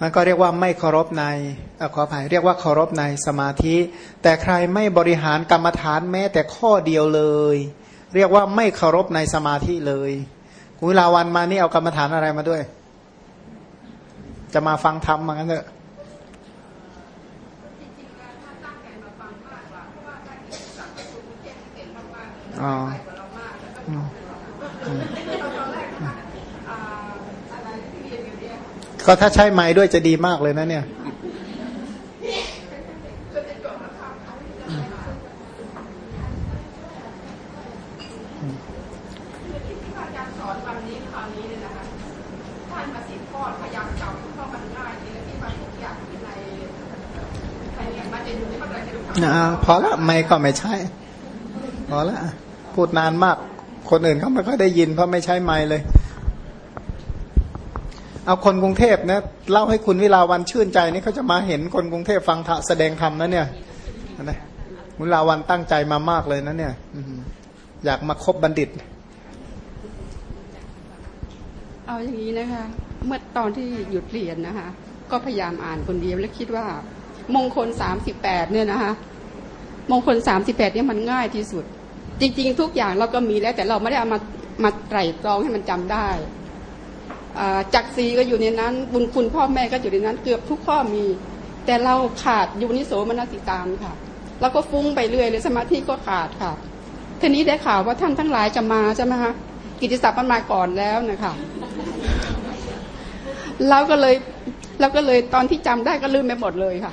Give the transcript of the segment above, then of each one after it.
มันก็เรียกว่าไม่เคารพในอขออภัยเรียกว่าเคารพในสมาธิ แต่ใครไม่บริหารกรรมฐานแม้แต่ข้อเดียวเลย เรียกว่าไม่เคารพในสมาธิเลยคุณวิลาวันมานี่เอากรรมฐานอะไรมาด้วย จะมาฟังธรรมมางั้นเถอะอ๋อ ก็ถ้าใช้ไม้ด้วยจะดีมากเลยนะเนี่ยพอละไม่ก็ไม่ใช่ พอละพูดนานมาก คนอื่นเขาไม่ค่อยได้ยินเพราะไม่ใช่ไม้เลย เอาคนกรุงเทพนะเล่าให้คุณวิลาวันชื่นใจนี่เขาจะมาเห็นคนกรุงเทพฟังแสดงธรรมนะเนี่ยนะวิลาวันตั้งใจมามากเลยนะเนี่ยอยากมาคบบัณฑิต เอาอย่างนี้นะคะ เมื่อตอนที่หยุดเรียนนะคะ ก็พยายามอ่านคนเดียวแล้วคิดว่า มงคลสามสิบแปดเนี่ยนะคะ มงคลสามสิบแปดเนี่ยมันง่ายที่สุด จริง ๆ ทุกอย่างเราก็มีแล้วแต่เราไม่ได้เอามามาไตร่ตรองให้มันจำได้ จักรีก็อยู่ในนั้น บุญคุณพ่อแม่ก็อยู่ในนั้น เกือบทุกข้อมี แต่เราขาดยูนิโสมนสิการค่ะ แล้วก็ฟุ้งไปเรื่อยเลยสมาธิก็ขาดค่ะทีนี้ได้ข่าวว่าท่านทั้งหลายจะมาใช่ไหมคะกิติศัพท์มันมาก่อนแล้วนะคะเราก็เลยเราก็เลยตอนที่จำได้ก็ลืมไปหมดเลยค่ะ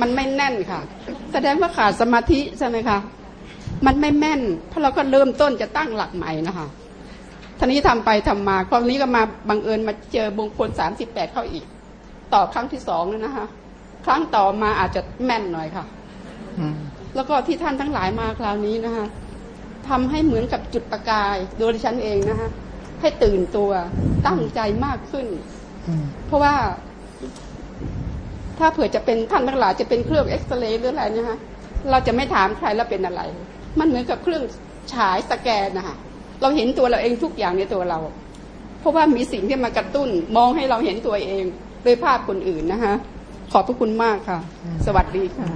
มันไม่แน่นค่ะ แสดงว่าขาดสมาธิใช่ไหมคะมันไม่แม่นเพราะเราก็เริ่มต้นจะตั้งหลักใหม่นะคะ ท่านี้ทำไปทำมาคราวนี้ก็มาบังเอิญมาเจอบงคลสามสิบแปดเข้าอีก ต่อครั้งที่สองเลยนะคะ ครั้งต่อมาอาจจะแม่นหน่อยค่ะแล้วก็ที่ท่านทั้งหลายมาคราวนี้นะคะทำให้เหมือนกับจุดประกายโดยฉันเองนะคะให้ตื่นตัวตั้งใจมากขึ้น เพราะว่า ถ้าเผื่อจะเป็นท่านทั้งหลายจะเป็นเครื่องเอ็กซเรย์หรืออะไรนะคะเราจะไม่ถามใครแล้วเป็นอะไร มันเหมือนกับเครื่องฉายสแกนนะคะ เราเห็นตัวเราเองทุกอย่างในตัวเรา เพราะว่ามีสิ่งที่มากระตุ้นมองให้เราเห็นตัวเองโดยภาพคนอื่นนะคะขอบพระคุณมากค่ะ สวัสดีค่ะ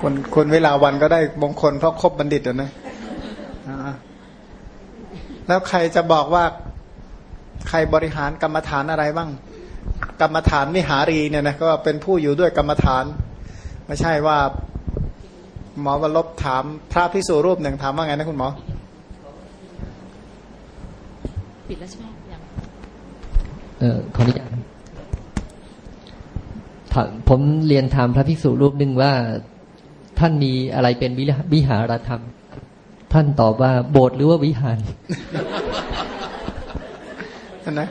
คนคนเวลาวันก็ได้มงคลเพราะครบบัณฑิตนะ แล้วใครจะบอกว่าใครบริหารกรรมฐานอะไรบ้าง กรรมฐานมิหารีเนี่ยนะก็เป็นผู้อยู่ด้วยกรรมฐาน ไม่ใช่ว่า หมอวรลบถาม พระพิสุรูปหนึ่งถามว่าไงนะคุณหมอ ปิดแล้วใช่ไหมยังเออขออนุญาตผมเรียนถามพระภิกษุรูปหนึ่งว่าท่านมีอะไรเป็นวิหารธรรม ท่านตอบว่าโบสถ์หรือว่าวิหารนะ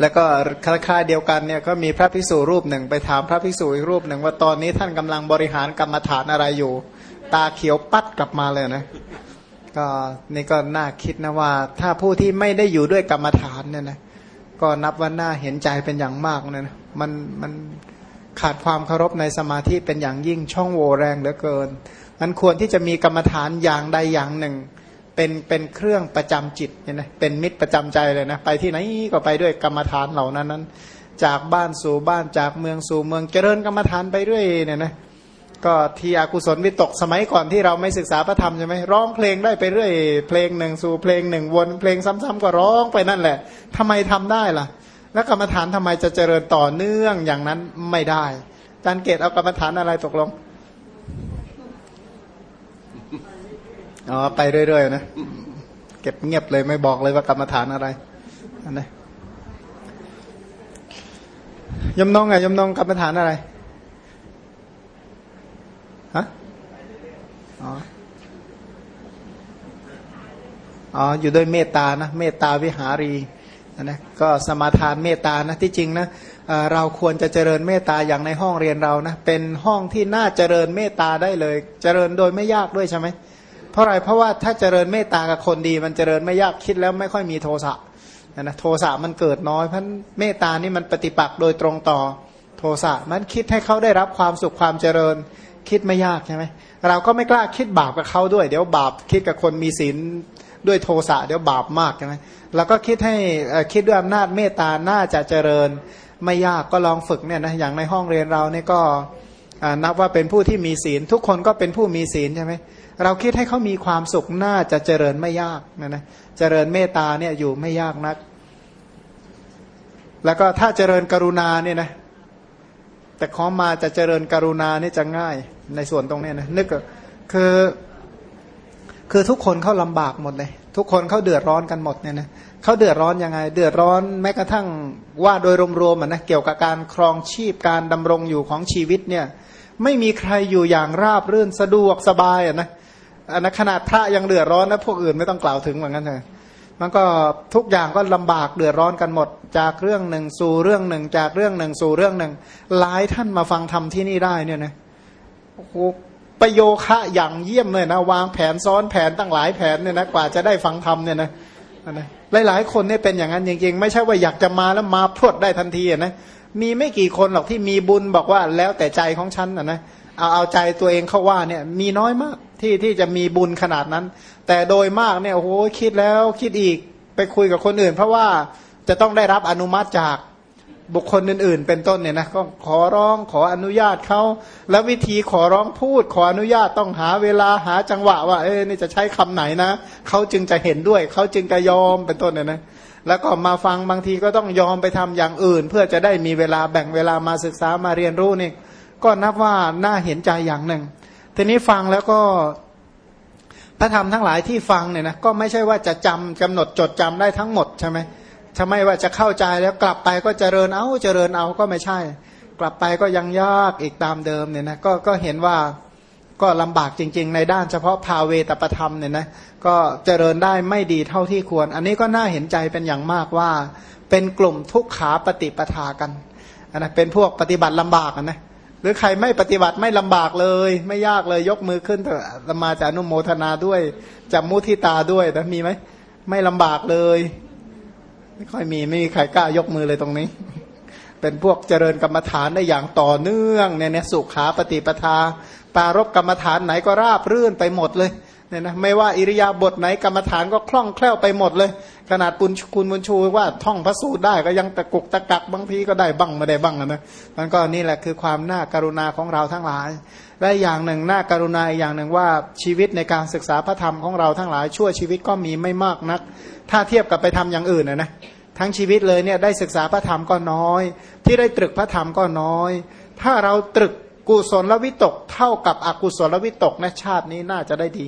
แล้วก็คล้ายๆเดียวกันเนี่ยก็มีพระภิกษุรูปหนึ่งไปถามพระภิกษุอีกรูปหนึ่งว่าตอนนี้ท่านกำลังบริหารกรรมฐานอะไรอยู่ ตาเขียวปัดกลับมาเลยนะ ก็นี่ก็น่าคิดนะว่า ถ้าผู้ที่ไม่ได้อยู่ด้วยกรรมฐานเนี่ยนะก็นับว่าน่าเห็นใจเป็นอย่างมากเลยนะมันมันขาดความเคารพในสมาธิเป็นอย่างยิ่งช่องโหว่แรงเหลือเกินมันควรที่จะมีกรรมฐานอย่างใดอย่างหนึ่ง เป็นเป็นเครื่องประจำจิตเนี่ยนะเป็นมิตรประจำใจเลยนะไปที่ไหนก็ไปด้วยกรรมฐานเหล่านั้นนั้น จากบ้านสู่บ้านจากเมืองสู่เมืองเจริญกรรมฐานไปด้วยเนี่ยนะ ก็ที่อกุศลวิตกสมัยก่อนที่เราไม่ศึกษาพระธรรมใช่ไหมร้องเพลงได้ไปเรื่อยเพลงหนึ่งสู่เพลงหนึ่งวนเพลงซ้ำๆก็ร้องไปนั่นแหละทำไมทำได้ล่ะ แล้วกรรมฐานทำไมจะเจริญต่อเนื่องอย่างนั้นไม่ได้จารเกตเอากรรมฐานอะไรตกลงอ๋อไปเรื่อยๆนะเก็บเงียบเลยไม่บอกเลยว่ากรรมฐานอะไรอันนี้ยมน้องไงยมน้องกรรมฐานอะไรฮะ อ๋ออ๋ออยู่ด้วยเมตตานะเมตตาวิหารีนะก็สมาทานเมตตานะที่จริงนะเราควรจะเจริญเมตตาอย่างในห้องเรียนเรานะเป็นห้องที่น่าเจริญเมตตาได้เลย เจริญโดยไม่ยากด้วยใช่ไหมเพราะอะไรเพราะว่าถ้าเจริญเมตตากับคนดี มันเจริญไม่ยากคิดแล้วไม่ค่อยมีโทสะนะโทสะมันเกิดน้อยเพราะเมตตานี่มันปฏิปักษ์โดยตรงต่อโทสะมันคิดให้เขาได้รับความสุขความเจริญ คิดไม่ยากใช่ไหมเราก็ไม่กล้าคิดบาปกับเขาด้วย เดี๋ยวบาปคิดกับคนมีศีลด้วยโทสะเดี๋ยวบาปมากใช่ไหมแล้วก็คิดให้คิดด้วยอำนาจเมตตาน่าจะเจริญ ไม่ยากก็ลองฝึกเนี่ยนะอย่างในห้องเรียนเราเนี่ยก็นับว่าเป็นผู้ที่มีศีล ทุกคนก็เป็นผู้มีศีลใช่ไหมเราคิดให้เขามีความสุขน่าจะเจริญไม่ยากนะนะเจริญเมตตาเนี่ยอยู่ไม่ยากนัก แล้วก็ถ้าเจริญกรุณาเนี่ยนะ แต่ขอมาจะเจริญกรุณานี่จะง่ายในส่วนตรงนี้นะนึกคือคือทุกคนเขาลำบากหมดเลย ทุกคนเขาเดือดร้อนกันหมดเนี่ยนะเขาเดือดร้อนยังไง เดือดร้อนแม้กระทั่งว่าโดยรวมๆอะนะเกี่ยวกับการครองชีพการดำรงอยู่ของชีวิตเนี่ยไม่มีใครอยู่อย่างราบรื่นสะดวกสบายอะนะอันนั้นขนาดพระยังเดือดร้อนนะพวกอื่นไม่ต้องกล่าวถึงเหมือนกันเลย มันก็ทุกอย่างก็ลำบากเดือดร้อนกันหมด จากเรื่องหนึ่งสู่เรื่องหนึ่ง จากเรื่องหนึ่งสู่เรื่องหนึ่ง หลายท่านมาฟังธรรมที่นี่ได้เนี่ยนะโอ้โหประโยคะอย่างเยี่ยมเลยนะวางแผนซ้อนแผนตั้งหลายแผนเนี่ยนะกว่าจะได้ฟังธรรมเนี่ยนะนะหลายๆคนเนี่ยเป็นอย่างนั้นจริงๆ ไม่ใช่ว่าอยากจะมาแล้วมาพรวดได้ทันทีอะนะมีไม่กี่คนหรอกที่มีบุญบอกว่าแล้วแต่ใจของฉันนะนะเอาเอาใจตัวเองเข้าว่าเนี่ยมีน้อยมาก ที่ที่จะมีบุญขนาดนั้น แต่โดยมากเนี่ยโอ้โหคิดแล้วคิดอีกไปคุยกับคนอื่น เพราะว่าจะต้องได้รับอนุมัติจากบุคคลอื่น ๆ เป็นต้นเนี่ยนะก็ขอร้องขออนุญาตเขาแล้ววิธีขอร้องพูด ขออนุญาตต้องหาเวลาหาจังหวะว่าเอ้นี่จะใช้คำไหนนะเขาจึงจะเห็นด้วยเขาจึงจะยอมเป็นต้นเนี่ยนะแล้วก็มาฟังบางทีก็ต้องยอมไปทำอย่างอื่น เพื่อจะได้มีเวลาแบ่งเวลามาศึกษามาเรียนรู้นี่ก็นับว่าน่าเห็นใจอย่างหนึ่ง ทีนี้ฟังแล้วก็พระธรรมทั้งหลายที่ฟังเนี่ยนะก็ไม่ใช่ว่าจะจำกำหนดจดจำได้ทั้งหมดใช่ไหมถ้าไม่ว่าจะเข้าใจแล้วกลับไปก็เจริญเอาเจริญเอาก็ไม่ใช่ กลับไปก็ยังยากอีกตามเดิมเนี่ยนะก็ก็เห็นว่าก็ลำบากจริง ๆ ในด้านเฉพาะภาเวตประธรรมเนี่ยนะก็เจริญได้ไม่ดีเท่าที่ควร อันนี้ก็น่าเห็นใจเป็นอย่างมากว่า เป็นกลุ่มทุกขาปฏิปทากันนะเป็นพวกปฏิบัติลำบากนะ รือใครไม่ปฏิบัติไม่ลำบากเลย ไม่ยากเลยยกมือขึ้นเถอะมาจะอนุโมทนาด้วยจะมุทิตาด้วยแต่มีไหมไม่ลำบากเลย ไม่ค่อยมีไม่มีใครกล้ายกมือเลยตรงนี้ เป็นพวกเจริญกรรมฐานได้อย่างต่อเนื่องเนี่ยเนี่ยสุขาปฏิปทา ปารบกรรมฐานไหนก็ราบรื่นไปหมดเลยเนี่ยนะไม่ว่าอิริยาบถไหนกรรมฐานก็คล่องแคล่วไปหมดเลย ขนาดปุญคุณบุญชูว่าท่องพระสูตรได้ก็ยังตะกุกตะกักบางทีก็ได้บ้างไม่ได้บ้างนะมันก็นี่แหละคือความน่าการุณาของเราทั้งหลาย และอย่างหนึ่งน่าการุณาอย่างหนึ่งว่าชีวิตในการศึกษาพระธรรมของเราทั้งหลาย ชั่วชีวิตก็มีไม่มากนัก ถ้าเทียบกับไปทำอย่างอื่นนะนะทั้งชีวิตเลยเนี่ยได้ศึกษาพระธรรมก็น้อย ที่ได้ตรึกพระธรรมก็น้อย ถ้าเราตรึกกุศลวิตกเท่ากับอกุศลวิตกนะชาตินี้น่าจะได้ดี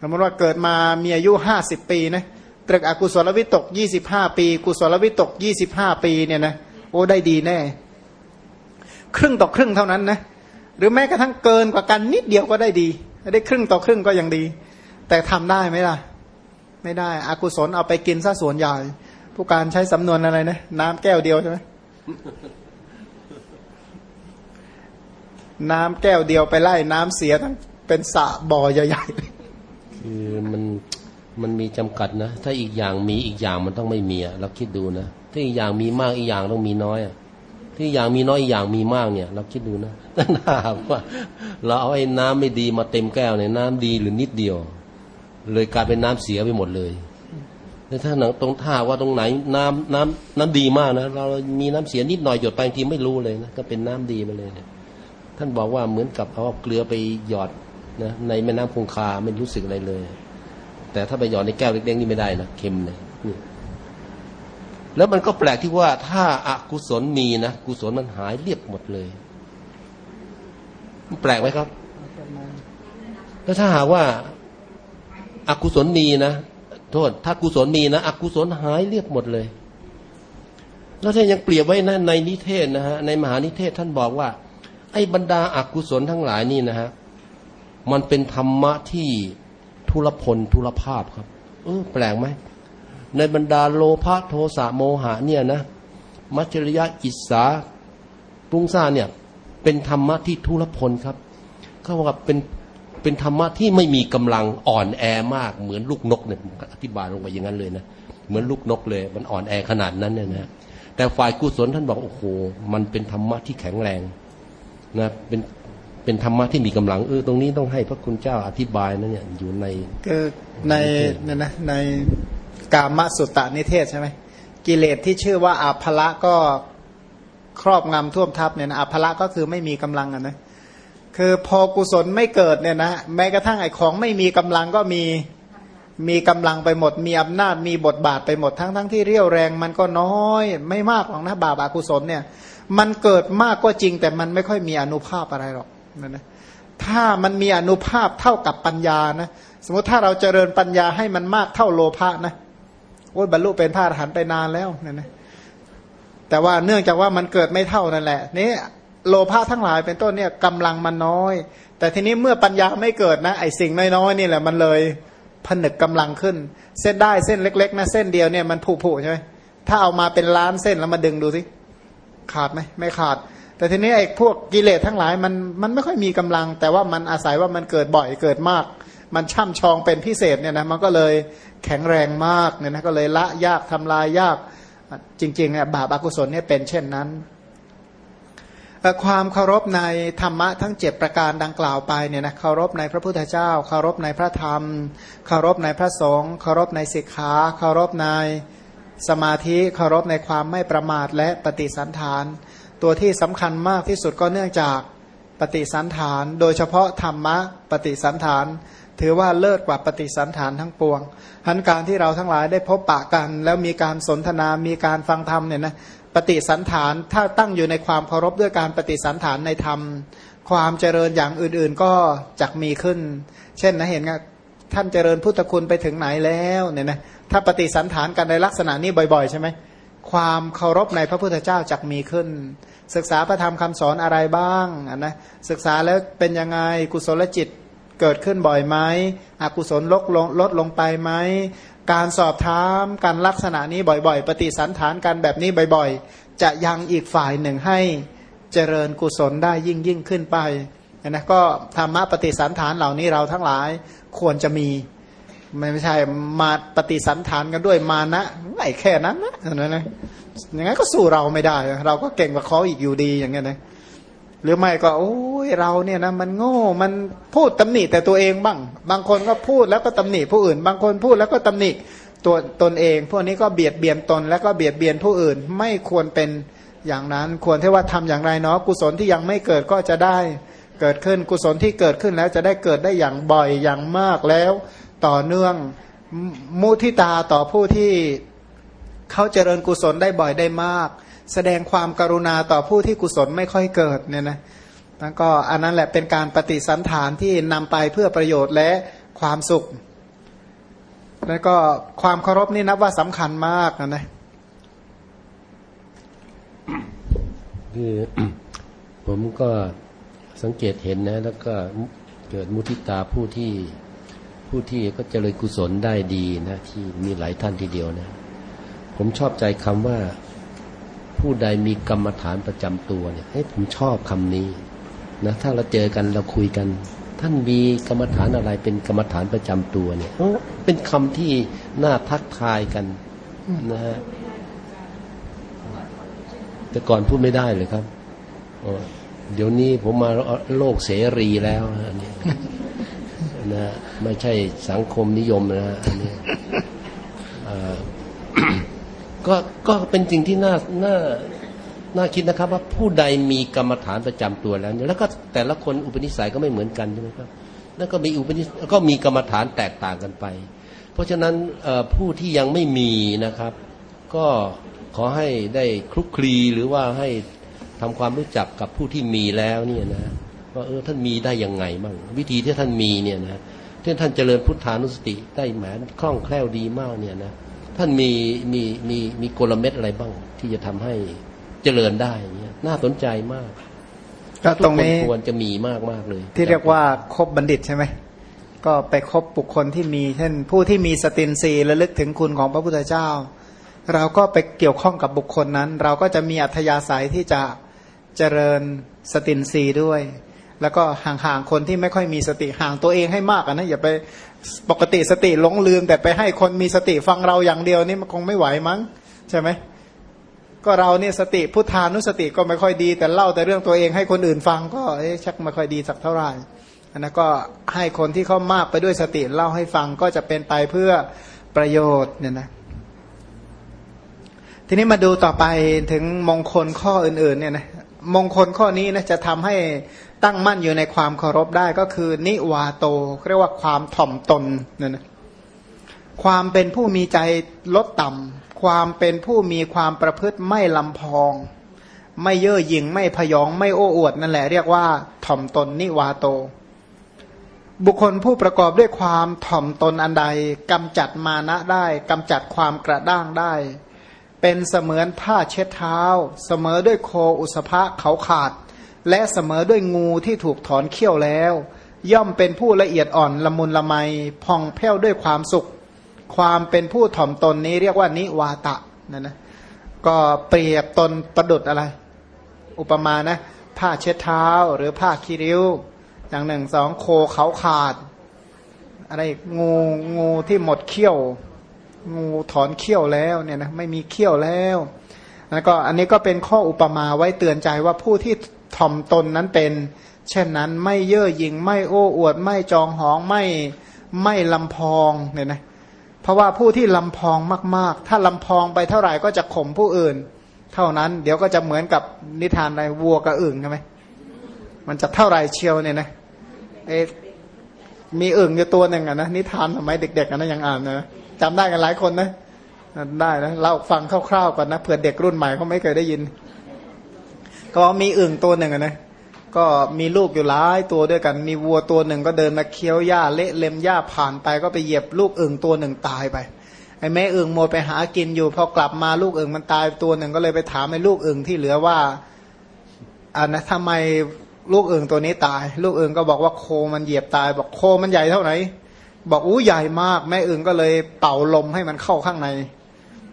สมมติว่าเกิดมามีอายุห้าสิบปีนะ ตรึกอกุศลวิตกยี่สิบห้าปี กุศลวิตกยี่สิบห้าปีเนี่ยนะโอ้ได้ดีแน่ ครึ่งต่อครึ่งเท่านั้นนะหรือแม้กระทั่งเกินกว่ากันนิดเดียวก็ได้ดี ได้ครึ่งต่อครึ่งก็ยังดี แต่ทำได้ไหมล่ะ ไม่ได้อากุศลเอาไปกินซะส่วนใหญ่ผู้การใช้สำนวนอะไรนะ น้ำแก้วเดียวใช่ไหมน้ำแก้วเดียวไปไล่น้ำเสียทั้งเป็นสระบ่อใหญ่ๆคือมัน มันมีจำกัดนะ ถ้าอีกอย่างมีอีกอย่างมันต้องไม่มีอะเราคิดดูนะ ถ้าอีกอย่างมีมากอีกอย่างต้องมีน้อยอะที่อย่างมีน้อยอีกอย่างมีมากเนี่ย เราคิดดูนะถ้าว่า เราเอาไอ้น้ำไม่ดีมาเต็มแก้วเนี่ยน้ำดีหรือนิดเดียว เลยกลายเป็นน้ำเสียไปหมดเลยแล้วถ้าหนังตรงท่าว่าตรงไหนน้ำน้ำน้ำดีมากนะเรามีน้ำเสียนิดหน่อยหยดไปทีไม่รู้เลยนะก็เป็นน้ำดีไปเลยเนี่ยท่านบอกว่าเหมือนกับเอาเกลือไปหยอดนะในแม่น้ำคงคาไม่รู้สึกอะไรเลย แต่ถ้าไปหยอดในแก้วเล็กๆนี่ไม่ได้นะเค็มเลยนี่แล้วมันก็แปลกที่ว่าถ้าอากุศลมีนะกุศลมันหายเรียบหมดเลยแปลกไหมครับแล้วถ้าหากว่าอากุศลมีนะโทษ ถ้ากุศลมีนะอกุศลหายเรียบหมดเลยแล้วถ้านยังเปรียบไว้นะในนิเทศนะฮะในมหานิเทศท่านบอกว่า ไอ้บรรดาอากุศลทั้งหลายนี่นะฮะมันเป็นธรรมะที่ ทุรพลทุรภาพครับ เออแปลกไหมในบรรดาโลภะโทสะโมหะเนี่ยนะ มัจจริยะอิสาปุงซ่าเนี่ย เป็นธรรมะที่ทุรพลครับเขาบอกว่าเป็นเป็นธรรมะที่ไม่มีกำลังอ่อนแอมากเหมือนลูกนกเนี่ยอธิบายลงไปอย่างนั้นเลยนะเหมือนลูกนกเลย มันอ่อนแอขนาดนั้นเนี่ยนะแต่ฝ่ายกุศลท่านบอกโอ้โห มันเป็นธรรมะที่แข็งแรงนะเป็น เป็นธรรมะที่มีกำลังเออตรงนี้ต้องให้พระคุณเจ้าอธิบายนะเนี่ยอยู่ในก็ในเนี่ยนะในกามสุตตานิเทศใช่ไหมกิเลสที่ชื่อว่าอาภละก็ครอบงำท่วมทับเนี่ยนะอาภละก็คือไม่มีกำลังอะนะคือพอกุศลไม่เกิดเนี่ยนะแม้กระทั่งไอ้ของไม่มีกำลังก็มีมีกำลังไปหมด มีอำนาจมีบทบาทไปหมดทั้งทั้งที่เรี่ยวแรงมันก็น้อยไม่มากหรอกนะบาปอากุศลเนี่ย มันเกิดมากก็จริงแต่มันไม่ค่อยมีอนุภาพอะไรหรอก นั่นะถ้ามันมีอนุภาพเท่ากับปัญญานะสมมติถ้าเราเจริญปัญญาให้มันมากเท่าโลภะนะโอ้ยบรรลุเป็นพระอรหันต์ไปนานแล้วนี่ยนะแต่ว่าเนื่องจากว่ามันเกิดไม่เท่านั่นแหละนี่โลภะทั้งหลายเป็นต้นเนี่ยกำลังมันน้อย แต่ทีนี้เมื่อปัญญาไม่เกิดนะไอสิ่งน้อยๆนี่แหละมันเลยผนึกกำลังขึ้น เส้นได้เส้นเล็กๆนะเส้นเดียวเนี่ยมันผุๆใช่ไหมถ้าเอามาเป็นล้านเส้นแล้วมาดึงดูสิขาดไหมไม่ขาด แต่ทีนี้ไอ้พวกกิเลสทั้งหลายมันมันไม่ค่อยมีกำลัง แต่ว่ามันอาศัยว่ามันเกิดบ่อยเกิดมาก มันช่ำชองเป็นพิเศษเนี่ยนะมันก็เลยแข็งแรงมากเนี่ยนะก็เลยละยากทำลายยากจริงๆเนี่ยบาปอากุศลเนี่ยเป็นเช่นนั้น ความเคารพในธรรมะทั้งเจ็ดประการดังกล่าวไปเนี่ยนะเคารพในพระพุทธเจ้า เคารพในพระธรรม เคารพในพระสงฆ์เคารพในสิกขาเคารพในสมาธิเคารพในความไม่ประมาทและปฏิสันฐาน ตัวที่สำคัญมากที่สุดก็เนื่องจากปฏิสันฐาน โดยเฉพาะธรรมะปฏิสันฐาน ถือว่าเลิศกว่าปฏิสันฐานทั้งปวงหันการที่เราทั้งหลายได้พบปะกัน แล้วมีการสนทนามีการฟังธรรมเนี่ยนะปฏิสันฐานถ้าตั้งอยู่ในความเคารพด้วยการปฏิสันฐานในธรรม ความเจริญอย่างอื่นๆก็จะมีขึ้น เช่นนะเห็นท่านเจริญพุทธคุณไปถึงไหนแล้วเนี่ยนะถ้าปฏิสันฐานกันในลักษณะนี้บ่อยๆ ใช่ไหมความเคารพในพระพุทธเจ้าจะมีขึ้น ศึกษาพระธรรมคำสอนอะไรบ้างนะศึกษาแล้วเป็นยังไงกุศลจิตเกิดขึ้นบ่อยไหมอกุศลลดลงลดลงไปไหมการสอบถามการลักษณะนี้บ่อยๆ ปฏิสันฐานกันแบบนี้บ่อยๆ จะยังอีกฝ่ายหนึ่งให้เจริญกุศลได้ยิ่งยิ่งขึ้นไปนะก็ธรรมะปฏิสันฐานเหล่านี้เราทั้งหลายควรจะมี ไม่ใช่มาปฏิสันฐานกันด้วยมานะไอ้แค่นั้นนะนะนะอย่างนั้นก็สู้เราไม่ได้ เราก็เก่งกว่าเขาอีกอยู่ดีอย่างเงี้ยนะหรือไม่ก็โอ้ยเราเนี่ยนะมันโง่มันพูดตำหนิแต่ตัวเองบ้าง บางคนก็พูดแล้วก็ตำหนิผู้อื่น บางคนพูดแล้วก็ตำหนิตัวตนเอง พวกนี้ก็เบียดเบียนตนแล้วก็เบียดเบียนผู้อื่น ไม่ควรเป็นอย่างนั้น ควรที่ว่าทำอย่างไรเนาะกุศลที่ยังไม่เกิดก็จะได้เกิดขึ้นกุศลที่เกิดขึ้นแล้วจะได้เกิดได้อย่างบ่อยอย่างมากแล้ว ต่อเนื่อง มุทิตาต่อผู้ที่เขาเจริญกุศลได้บ่อยได้มาก แสดงความกรุณาต่อผู้ที่กุศลไม่ค่อยเกิดเนี่ยนะแล้วก็อันนั้นแหละเป็นการปฏิสันฐานที่นำไปเพื่อประโยชน์และความสุข แล้วก็ความเคารพนี่นับว่าสำคัญมากนะนะคือผมก็สังเกตเห็นนะ แล้วก็เกิดมุทิตาผู้ที่ ผู้ที่ก็เจริญกุศลได้ดีนะที่มีหลายท่านทีเดียวนะ ผมชอบใจคำว่าผู้ใดมีกรรมฐานประจำตัวเนี่ยให้ผมชอบคำนี้นะถ้าเราเจอกันเราคุยกัน ท่านมีกรรมฐานอะไรเป็นกรรมฐานประจำตัวเนี่ยเป็นคำที่น่าทักทายกันนะฮะแต่ก่อนพูดไม่ได้เลยครับเดี๋ยวนี้ผมมาโลกเสรีแล้วอันนี้ นะ ไม่ใช่สังคมนิยมนะอันนี้ก็ก็เป็นสิ่งที่น่าน่าน่าคิดนะครับ ว่าผู้ใดมีกรรมฐานประจำตัวแล้ว แล้วก็แต่ละคนอุปนิสัยก็ไม่เหมือนกันใช่ไหมครับ แล้วก็มีอุปนิสัยก็มีกรรมฐานแตกต่างกันไป เพราะฉะนั้นผู้ที่ยังไม่มีนะครับ ก็ขอให้ได้คลุกคลีหรือว่าให้ทำความรู้จักกับผู้ที่มีแล้วเนี่ยนะ ว่าเออท่านมีได้ยังไงบ้างวิธีที่ท่านมีเนี่ยนะที่ท่านเจริญพุทธานุสติได้แหมคล่องแคล่วดีมากเนี่ยนะท่านมีมีมีมีกลเม็ดอะไรบ้าง ที่จะทำให้เจริญได้เนี่ยน่าสนใจมากก็ตรงนี้ควรจะมีมากมากเลย ที่เรียกว่าครบบัณฑิตใช่ไหมก็ไปคบบุคคลที่มีเช่นผู้ที่มีสตินซีระลึกถึงคุณของพระพุทธเจ้า เราก็ไปเกี่ยวข้องกับบุคคลนั้น เราก็จะมีอัธยาศัยที่จะเจริญสตินซีด้วย แล้วก็ห่างๆคนที่ไม่ค่อยมีสติห่างตัวเองให้มากนะอย่าไปปกติสติหลงลืม แต่ไปให้คนมีสติฟังเราอย่างเดียวนี่มันคงไม่ไหวมั้ง ใช่ไหมก็เราเนี่ยสติพุทธานุสติก็ไม่ค่อยดี แต่เล่าแต่เรื่องตัวเองให้คนอื่นฟังก็ชักไม่ค่อยดีสักเท่าไหร่อันนั้นก็ให้คนที่เขามากไปด้วยสติเล่าให้ฟังก็จะเป็นไปเพื่อประโยชน์เนี่ยนะทีนี้มาดูต่อไปถึงมงคลข้ออื่นๆเนี่ยนะมงคลข้อนี้นะจะทำให้ ตั้งมั่นอยู่ในความเคารพได้ก็คือ นิวาโตเรียกว่าความถ่อมตนนี่ยนะความเป็นผู้มีใจลดต่ำความเป็นผู้มีความประพฤติไม่ลำพอง ไม่เย่อหยิ่งไม่พยองไม่โอ้อวด นั่นแหละเรียกว่าถ่อมตนนิวาโต บุคคลผู้ประกอบด้วยความถ่อมตนอันใดกำจัดมานะได้กำจัดความกระด้างได้ เป็นเสมือนผ้าเช็ดเท้า เสมอด้วยโคอุสภะเขาขาด และเสมอด้วยงูที่ถูกถอนเขี้ยวแล้ว ย่อมเป็นผู้ละเอียดอ่อนละมุนละไมพองแผ้วด้วยความสุข ความเป็นผู้ถ่อมตนนี้เรียกว่านิวาตะนั่นนะก็เปรียบตนประดุดอะไร อุปมานะผ้าเช็ดเท้าหรือผ้าคีริ้ว อย่างหนึ่งสองโคเขาขาด อะไรงูงูที่หมดเขี้ยว งูถอนเขี้ยวแล้วเนี่ยนะไม่มีเขี้ยวแล้วแล้วก็อันนี้ก็เป็นข้ออุปมาไว้เตือนใจว่าผู้ที่ ถ่อมตนนั้นเป็น เช่นนั้นไม่เย่อหยิ่งไม่โอ้อวด ไม่จองหองไม่ไม่ลำพองเนี่ยนะเพราะว่าผู้ที่ลำพองมาก ๆ ถ้าลำพองไปเท่าไหร่ก็จะข่มผู้อื่น เท่านั้น เดี๋ยวก็จะเหมือนกับนิทานในวัวกับอึ่งใช่ไหมมันจะเท่าไหร่เชียวเนี่ยนะเอมีอึ่งอยู่ตัวหนึ่งอะนะนิทานสมัยเด็กๆอะนะยังอ่านนะจำได้กันหลายคนนะได้นะเล่าฟังคร่าวๆก่อนนะเผื่อเด็กรุ่นใหม่เขาไม่เคยได้ยิน ก็มีอึ่งตัวหนึ่งนะก็มีลูกอยู่หลายตัวด้วยกัน มีวัวตัวหนึ่งก็เดินมาเคี้ยวหญ้าเละเล็มหญ้าผ่านไปก็ไปเหยียบลูกอึ่งตัวหนึ่งตายไปไอ้แม่อึ่งโมไปหากินอยู่พอกลับมาลูกอึ่งมันตายตัวหนึ่งก็เลยไปถามไอ้ลูกอึ่งที่เหลือว่าอ่านะทำไมลูกอึ่งตัวนี้ตาย ลูกอึ่งก็บอกว่าโคมันเหยียบตาย บอกโคมันใหญ่เท่าไหร่บอกอู้ใหญ่มาก แม่อึ่งก็เลยเป่าลมให้มันเข้าข้างใน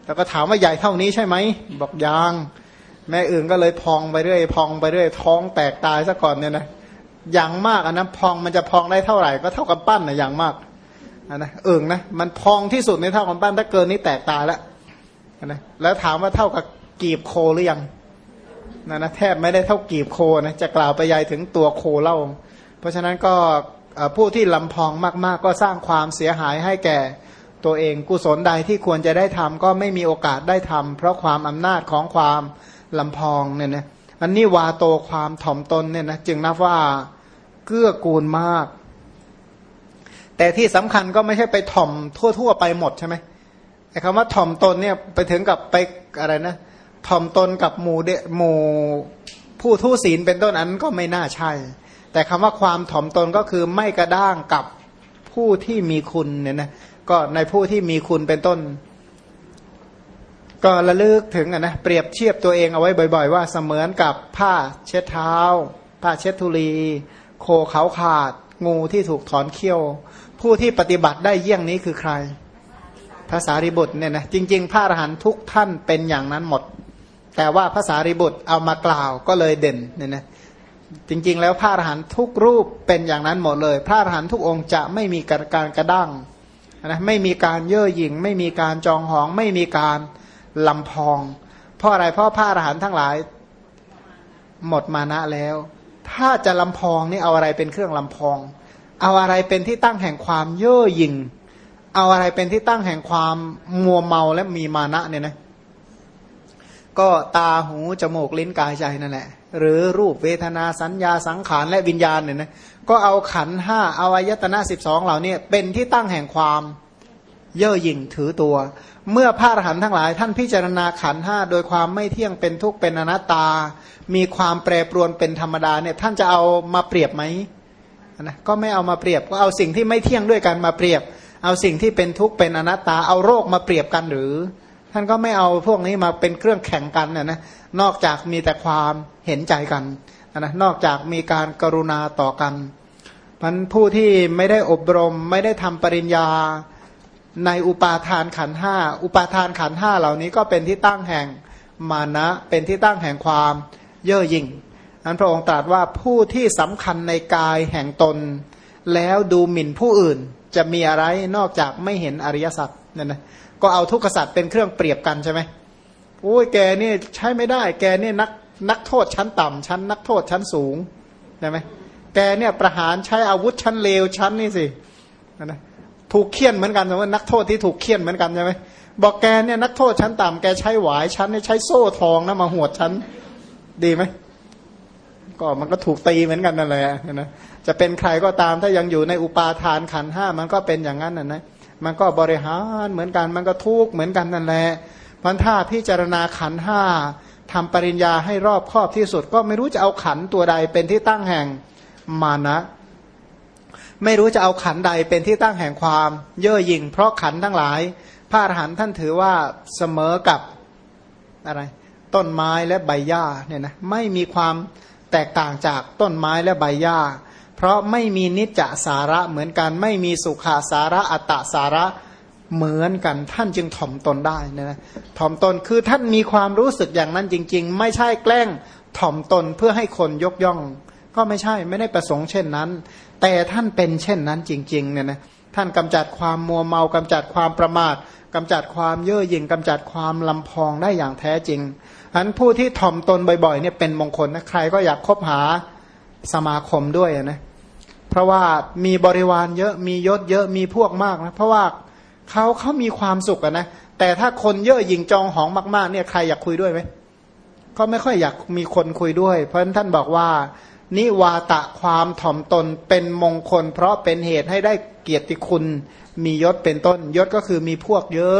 แล้วก็ถามว่าใหญ่เท่านี้ใช่ไหมบอกยาง แม่อึ่งก็เลยพองไปเรื่อยพองไปเรื่อยท้องแตกตายซะก่อนเนี่ยนะอย่างมากอันนั้นพองมันจะพองได้เท่าไหร่ก็เท่ากับปั้นนะอย่างมากอันนะอึ่งนะมันพองที่สุดในเท่ากับปั้นถ้าเกินนี้แตกตายแล้วนะแล้วถามว่าเท่ากับกีบโคหรือยังนะนะแทบไม่ได้เท่ากีบโคนะจะกล่าวไปยายถึงตัวโคเล่า เพราะฉะนั้นก็ผู้ที่ลำพองมาก ๆ ก็สร้างความเสียหายให้แก่ตัวเองกุศลใดที่ควรจะได้ทำก็ไม่มีโอกาสได้ทำเพราะความอำนาจของความ ลำพองเนี่ยนะอันนี้วาโตความถ่อมตนเนี่ยนะจึงนับว่าเกื้อกูลมาก แต่ที่สำคัญก็ไม่ใช่ไปถ่อมทั่ว ๆ ไปหมดใช่ไหมไอ้คำว่าถ่อมตนเนี่ยไปถึงกับไปอะไรนะถ่อมตนกับหมู่เดหมู่ผู้ทุศีลเป็นต้นอันก็ไม่น่าใช่ แต่คำว่าความถ่อมตนก็คือไม่กระด้างกับผู้ที่มีคุณเนี่ยนะก็ในผู้ที่มีคุณเป็นต้น ก็ระลึกถึงนะเปรียบเทียบตัวเองเอาไว้บ่อย ๆ ว่าเสมือนกับผ้าเช็ดเท้า ผ้าเช็ดทุลี โคเขาขาด งูที่ถูกถอนเขี้ยว ผู้ที่ปฏิบัติได้เยี่ยงนี้คือใครภาษาริบุตรเนี่ยนะจริง ๆ พระอรหันตุกท่านเป็นอย่างนั้นหมด แต่ว่าภาษาริบุตรเอามากล่าวก็เลยเด่นเนี่ยนะจริง ๆ แล้วพระอรหันต์ทุกรูปเป็นอย่างนั้นหมดเลย พระอรหันต์ทุกองค์จะไม่มีการกระด้างนะไม่มีการเย่อหยิ่ง ไม่มีการจองหองไม่มีการ ลำพอง เพราะอะไรเพราะพระอรหันต์ทั้งหลาย หมดมานะแล้ว ถ้าจะลำพองนี่เอาอะไรเป็นเครื่องลำพอง เอาอะไรเป็นที่ตั้งแห่งความเย่อหยิ่งเอาอะไรเป็นที่ตั้งแห่งความมัวเมาและมีมานะเนี่ยนะก็ตาหูจมูกลิ้นกายใจนั่นแหละ หรือรูปเวทนาสัญญาสังขารและวิญญาณเนี่ยนะก็เอาขันห้าเอาอายตนะสิบสองเหล่านี้เป็นที่ตั้งแห่งความเเย่อหยิ่งถือตัว เมื่อพระอรหันต์ทั้งหลาย ท่านพิจารณาขันห้าโดยความไม่เที่ยงเป็นทุกข์เป็นอนัตตา มีความแปรปรวนเป็นธรรมดาเนี่ยท่านจะเอามาเปรียบไหมนะก็ไม่เอามาเปรียบก็เอาสิ่งที่ไม่เที่ยงด้วยกันมาเปรียบ เอาสิ่งที่เป็นทุกข์เป็นอนัตตา เอาโรคมาเปรียบกันหรือ ท่านก็ไม่เอาพวกนี้มาเป็นเครื่องแข่งกันนะนะนอกจากมีแต่ความเห็นใจกันนะนอกจากมีการกรุณาต่อกันมันผู้ที่ไม่ได้อบรมไม่ได้ทำปริญญา ในอุปาทานขันห้าอุปาทานขันห้าเหล่านี้ก็เป็นที่ตั้งแห่งมานะ เป็นที่ตั้งแห่งความเย่อหยิ่งอันพระองค์ตรัสว่าผู้ที่สำคัญในกายแห่งตน แล้วดูหมิ่นผู้อื่นจะมีอะไรนอกจากไม่เห็นอริยสัจนั่นนะก็เอาทุกขสัจเป็นเครื่องเปรียบกันใช่ไหมโอ้ยแกนี่ใช้ไม่ได้แกนี่นักนักโทษชั้นต่ำชั้นนักโทษชั้นสูงใช่ไหมแกเนี่ยประหารใช้อาวุธชั้นเลวชั้นนี่สินะ ถูกเคี่ยนเหมือนกันสมมตินักโทษที่ถูกเคี่ยนเหมือนกันใช่ไหมบอกแกเนี่ยนักโทษชั้นต่ำแกใช้หวายชั้นนี่ใช้โซ่ทองนะมาหวดชั้นดีไหมก็มันก็ถูกตีเหมือนกันนั่นแหละนะจะเป็นใครก็ตามถ้ายังอยู่ในอุปาทานขันห้ามันก็เป็นอย่างนั้นนะนะมันก็บริหารเหมือนกันมันก็ทุกข์เหมือนกันนั่นแหละพันถ้าพิจารณาขันห้าทำปริญญาให้รอบครอบที่สุด ก็ไม่รู้จะเอาขันตัวใดเป็นที่ตั้งแห่งมานะ ไม่รู้จะเอาขันใดเป็นที่ตั้งแห่งความเย่อหยิ่ง เพราะขันทั้งหลาย พระอรหันต์ท่านถือว่าเสมอกับอะไร ต้นไม้และใบหญ้าเนี่ยนะไม่มีความแตกต่างจากต้นไม้และใบหญ้า เพราะไม่มีนิจจสาระเหมือนกัน ไม่มีสุขาสาระอัตตสาระเหมือนกันท่านจึงถ่อมตนได้นะถ่อมตนคือท่านมีความรู้สึกอย่างนั้นจริง ๆ ไม่ใช่แกล้งถ่อมตนเพื่อให้คนยกย่อง ก็ไม่ใช่ไม่ได้ประสงค์เช่นนั้น แต่ท่านเป็นเช่นนั้นจริงๆเนี่ยนะท่านกำจัดความมัวเมากำจัดความประมาทกำจัดความเย่อหยิ่งกำจัดความลำพองได้อย่างแท้จริงอันผู้ที่ถ่อมตนบ่อยๆเนี่ยเป็นมงคลนะใครก็อยากคบหาสมาคมด้วยนะเพราะว่ามีบริวารเยอะมียศเยอะมีพวกมากนะเพราะว่าเขาเขามีความสุขนะแต่ถ้าคนเยอะยิงจองหองมากๆเนี่ยใครอยากคุยด้วยไหมก็ไม่ค่อยอยากมีคนคุยด้วย เพราะฉะนั้นท่านบอกว่า นิวาตะความถ่อมตนเป็นมงคล เพราะเป็นเหตุให้ได้เกียรติคุณ มียศเป็นต้น ยศก็คือมีพวกเยอะ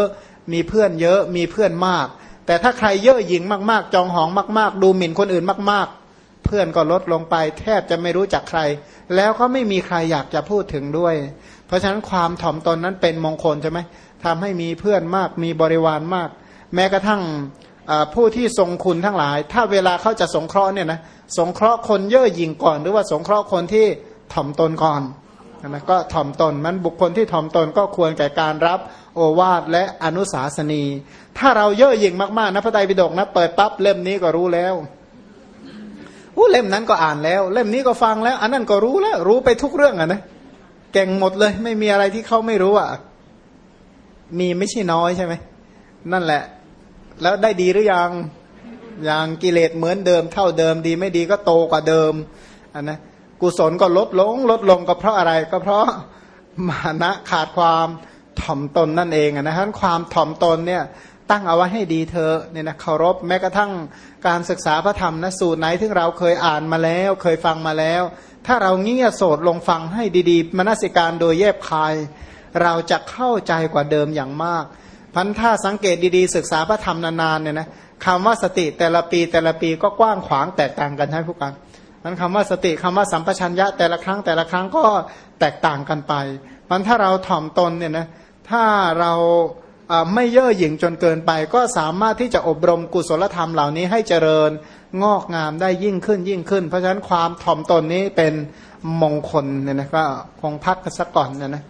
มีเพื่อนเยอะมีเพื่อนมาก แต่ถ้าใครเยอะหยิ่งมากๆ จองหองมาก ๆ ดูหมิ่นคนอื่นมาก ๆ เพื่อนก็ลดลงไป แทบจะไม่รู้จักใคร แล้วก็ไม่มีใครอยากจะพูดถึงด้วย เพราะฉะนั้นความถ่อมตนนั้นเป็นมงคลใช่ไหมทำให้มีเพื่อนมากมีบริวารมาก แม้กระทั่ง ผู้ที่ทรงคุณทั้งหลาย ถ้าเวลาเขาจะสงเคราะห์เนี่ยนะสงเคราะห์คนเย่อหยิ่งก่อน หรือว่าสงเคราะห์คนที่ถ่อมตนก่อนนะก็ถ่อมตนมันบุคคลที่ถ่อมตนก็ควรแก่การรับโอวาทและอนุสาสนี ถ้าเราเย่อหยิ่งมากๆนะพระไตรปิฎกนะเปิดปั๊บเล่มนี้ก็รู้แล้วอู้เล่มนั้นก็อ่านแล้ว เล่มนี้ก็ฟังแล้ว อันนั้นก็รู้แล้ว รู้ไปทุกเรื่องอะนะเก่งหมดเลย ไม่มีอะไรที่เขาไม่รู้อะมีไม่ใช่น้อยใช่ไหมนั่นแหละ แล้วได้ดีหรือยังอย่างกิเลสเหมือนเดิมเท่าเดิมดีไม่ดีก็โตกว่าเดิมอันนะกุศลก็ลดลง ลดลงก็เพราะอะไรก็เพราะมานะขาดความถ่อมตนนั่นเองนะฮะความถ่อมตนเนี่ยตั้งเอาไว้ให้ดีเธอเนี่ยนะเคารพแม้กระทั่งการศึกษาพระธรรมนะสูตรไหนที่เราเคยอ่านมาแล้ว เคยฟังมาแล้ว ถ้าเราเงี่ยโสดลงฟังให้ดีๆมนสิการโดยแยบคาย เราจะเข้าใจกว่าเดิมอย่างมาก พันถ้าสังเกตดีๆ ศึกษาพระธรรมนานๆเนี่ยนะคำว่าสติแต่ละปีแต่ละปีก็กว้างขวางแตกต่างกันใช่ผู้กันมันคำว่าสติคำว่าสัมปชัญญะแต่ละครั้งแต่ละครั้งก็แตกต่างกันไป มันถ้าเราถ่อมตนเนี่ยนะถ้าเราไม่เย่อหยิ่งจนเกินไป ก็สามารถที่จะอบรมกุศลธรรมเหล่านี้ให้เจริญงอกงามได้ยิ่งขึ้นยิ่งขึ้น เพราะฉะนั้นความถ่อมตนนี้เป็นมงคลเนี่ยนะก็คงพักกันสักก่อนนะนะ